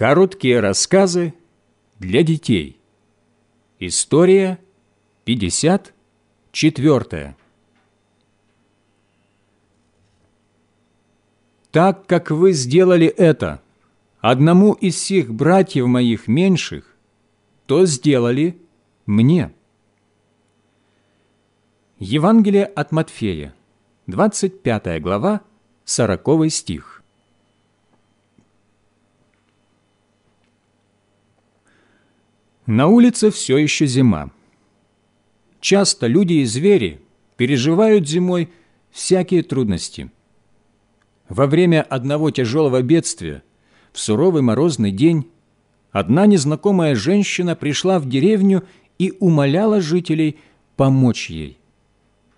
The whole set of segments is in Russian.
Короткие рассказы для детей. История 54. Так как вы сделали это одному из всех братьев моих меньших, то сделали мне. Евангелие от Матфея, 25 глава, 40 стих. На улице все еще зима. Часто люди и звери переживают зимой всякие трудности. Во время одного тяжелого бедствия, в суровый морозный день, одна незнакомая женщина пришла в деревню и умоляла жителей помочь ей.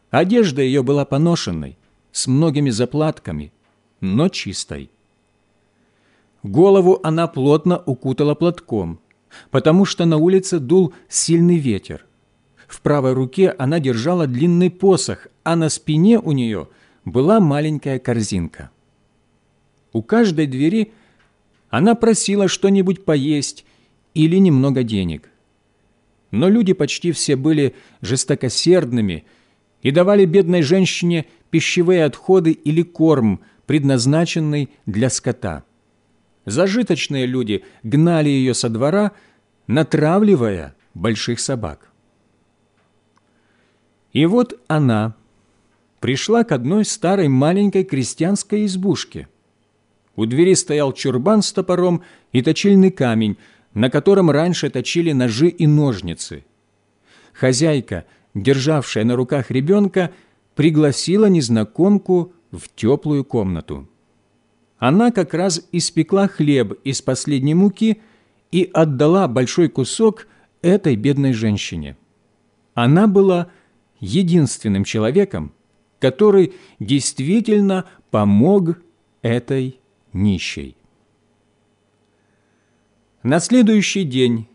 Одежда ее была поношенной, с многими заплатками, но чистой. Голову она плотно укутала платком, потому что на улице дул сильный ветер. В правой руке она держала длинный посох, а на спине у нее была маленькая корзинка. У каждой двери она просила что-нибудь поесть или немного денег. Но люди почти все были жестокосердными и давали бедной женщине пищевые отходы или корм, предназначенный для скота. Зажиточные люди гнали ее со двора, натравливая больших собак. И вот она пришла к одной старой маленькой крестьянской избушке. У двери стоял чурбан с топором и точильный камень, на котором раньше точили ножи и ножницы. Хозяйка, державшая на руках ребенка, пригласила незнакомку в теплую комнату она как раз испекла хлеб из последней муки и отдала большой кусок этой бедной женщине. Она была единственным человеком, который действительно помог этой нищей. На следующий день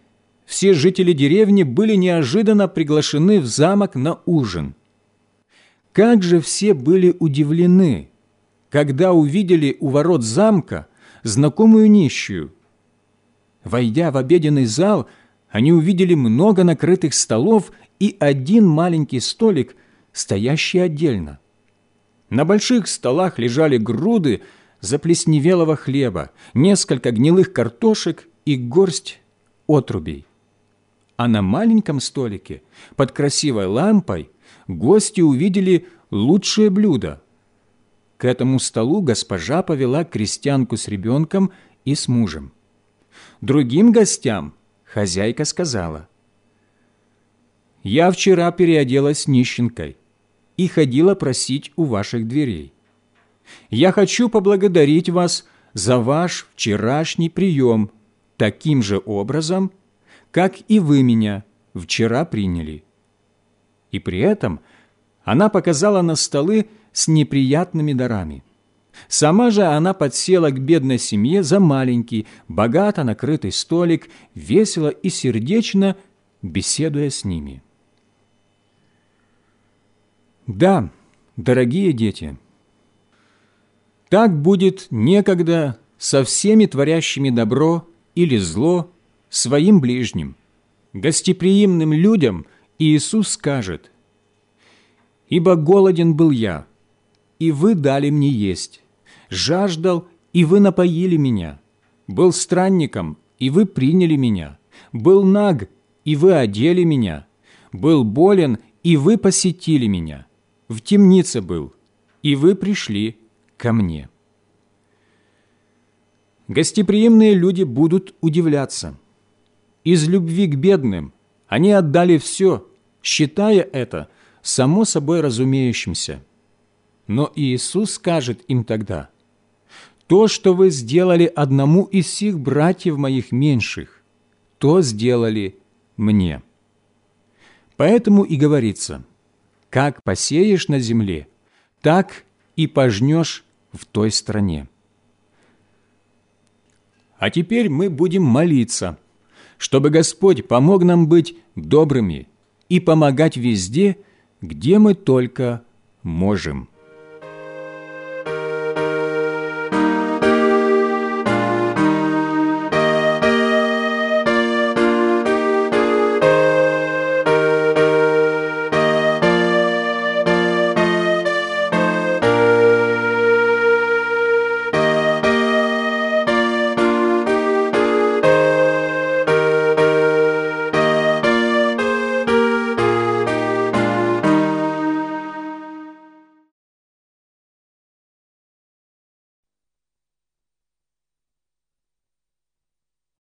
все жители деревни были неожиданно приглашены в замок на ужин. Как же все были удивлены, когда увидели у ворот замка знакомую нищую. Войдя в обеденный зал, они увидели много накрытых столов и один маленький столик, стоящий отдельно. На больших столах лежали груды заплесневелого хлеба, несколько гнилых картошек и горсть отрубей. А на маленьком столике под красивой лампой гости увидели лучшее блюдо – к этому столу госпожа повела крестьянку с ребенком и с мужем. Другим гостям хозяйка сказала, «Я вчера переоделась нищенкой и ходила просить у ваших дверей. Я хочу поблагодарить вас за ваш вчерашний прием таким же образом, как и вы меня вчера приняли». И при этом она показала на столы с неприятными дарами. Сама же она подсела к бедной семье за маленький, богато накрытый столик, весело и сердечно беседуя с ними. Да, дорогие дети, так будет некогда со всеми творящими добро или зло своим ближним. Гостеприимным людям Иисус скажет, «Ибо голоден был я, и вы дали мне есть, жаждал, и вы напоили меня, был странником, и вы приняли меня, был наг, и вы одели меня, был болен, и вы посетили меня, в темнице был, и вы пришли ко мне». Гостеприимные люди будут удивляться. Из любви к бедным они отдали все, считая это само собой разумеющимся. Но Иисус скажет им тогда, «То, что вы сделали одному из сих братьев моих меньших, то сделали мне». Поэтому и говорится, «Как посеешь на земле, так и пожнешь в той стране». А теперь мы будем молиться, чтобы Господь помог нам быть добрыми и помогать везде, где мы только можем.